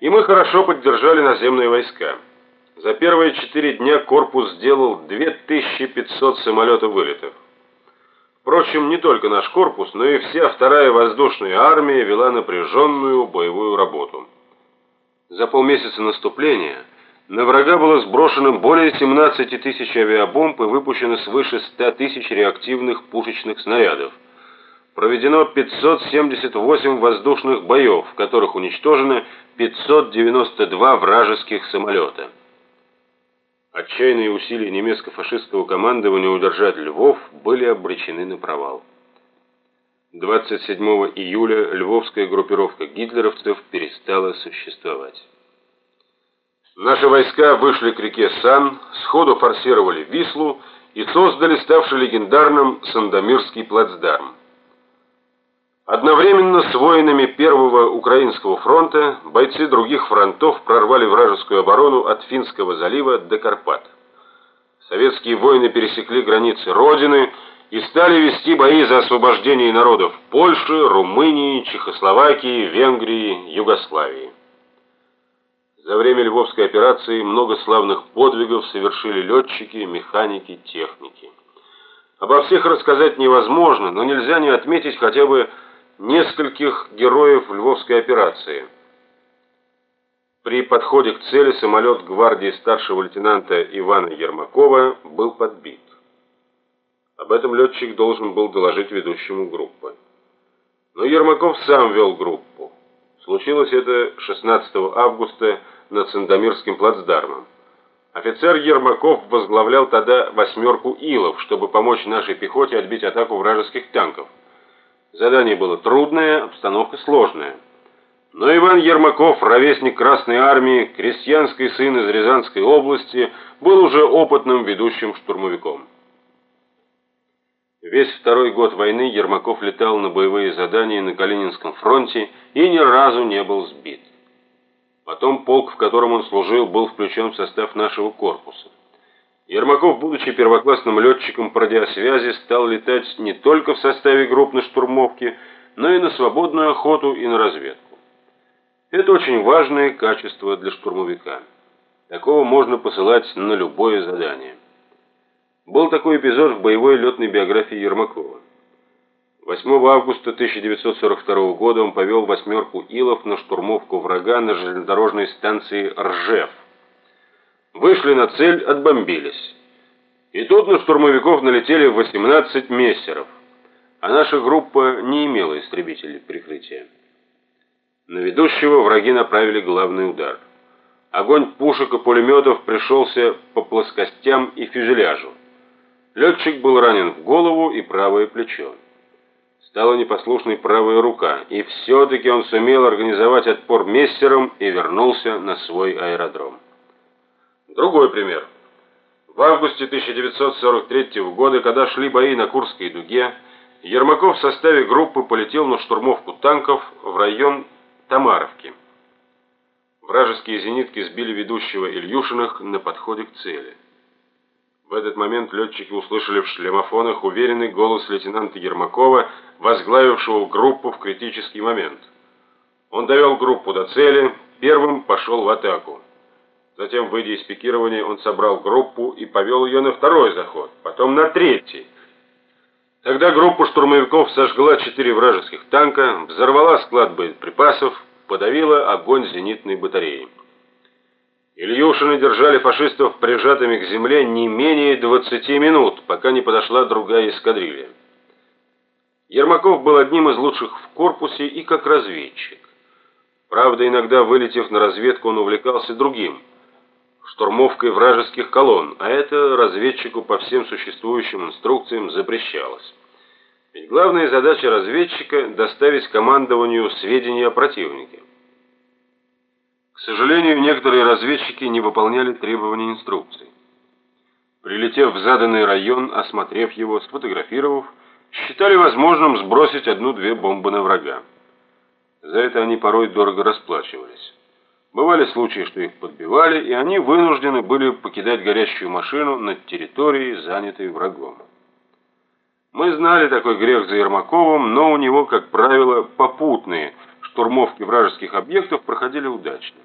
И мы хорошо поддержали наземные войска. За первые четыре дня корпус сделал 2500 самолетов вылетов. Впрочем, не только наш корпус, но и вся вторая воздушная армия вела напряженную боевую работу. За полмесяца наступления на врага было сброшено более 17 тысяч авиабомб и выпущено свыше 100 тысяч реактивных пушечных снарядов. Проведено 578 воздушных боев, в которых уничтожено 592 вражеских самолета. Отчаянные усилия немецко-фашистского командования удержать Львов были обречены на провал. 27 июля львовская группировка гитлеровцев перестала существовать. Наши войска вышли к реке Сан, сходу форсировали Вислу и создали ставший легендарным Сандомирский плацдарм. Одновременно с воинами Первого Украинского фронта бойцы других фронтов прорвали вражескую оборону от Финского залива до Карпат. Советские воины пересекли границы Родины и стали вести бои за освобождение народов Польши, Румынии, Чехословакии, Венгрии, Югославии. За время Львовской операции много славных подвигов совершили летчики, механики, техники. Обо всех рассказать невозможно, но нельзя не отметить хотя бы нескольких героев Львовской операции. При подходе к цели самолет гвардии старшего лейтенанта Ивана Ермакова был подбит. Об этом летчик должен был доложить ведущему группы. Но Ермаков сам вел группу. Случилось это 16 августа над Сандомирским плацдармом. Офицер Ермаков возглавлял тогда восьмерку Илов, чтобы помочь нашей пехоте отбить атаку вражеских танков. Задание было трудное, обстановка сложная. Но Иван Ермаков, ровесник Красной армии, крестьянский сын из Рязанской области, был уже опытным ведущим штурмовиком. Весь второй год войны Ермаков летал на боевые задания на Калининском фронте и ни разу не был сбит. Потом полк, в котором он служил, был включен в состав нашего корпуса. Ермаков, будучи первоклассным летчиком по радиосвязи, стал летать не только в составе групп на штурмовке, но и на свободную охоту и на разведку. Это очень важное качество для штурмовика. Такого можно посылать на любое задание. Был такой эпизод в боевой летной биографии Ермакова. 8 августа 1942 года он повел восьмерку Илов на штурмовку врага на железнодорожной станции Ржев. Вышли на цель, отбомбились. И тут на штурмовиков налетели 18 мессеров, а наша группа не имела истребителей прикрытия. На ведущего враги направили главный удар. Огонь пушек и пулеметов пришелся по плоскостям и фюзеляжу. Летчик был ранен в голову и правое плечо стала непослушной правая рука, и все-таки он сумел организовать отпор мессерам и вернулся на свой аэродром. Другой пример. В августе 1943 года, когда шли бои на Курской дуге, Ермаков в составе группы полетел на штурмовку танков в район Тамаровки. Вражеские зенитки сбили ведущего Ильюшиных на подходе к цели. В этот момент летчики услышали в шлемофонах уверенный голос лейтенанта Ермакова, возглавившего группу в критический момент. Он довел группу до цели, первым пошел в атаку. Затем, выйдя из пикирования, он собрал группу и повел ее на второй заход, потом на третий. Тогда группа штурмовиков сожгла четыре вражеских танка, взорвала склад боеприпасов, подавила огонь зенитной батареи. Ильюшины держали фашистов прижатыми к земле не менее 20 минут, пока не подошла другая эскадрилья. Ермаков был одним из лучших в корпусе и как разведчик. Правда, иногда вылетев на разведку, он увлекался другим штурмовкой вражеских колонн, а это разведчику по всем существующим инструкциям запрещалось. Ведь главная задача разведчика доставить командованию сведения о противнике. К сожалению, некоторые разведчики не выполняли требования инструкций. Прилетев в заданный район, осмотрев его, сфотографировав, считали возможным сбросить одну-две бомбы на врага. За это они порой дорого расплачивались. Бывали случаи, что их подбивали, и они вынуждены были покидать горящую машину над территорией, занятой врагом. Мы знали такой грех за Ермаковым, но у него, как правило, попутные – штурмовки вражеских объектов проходили удачно.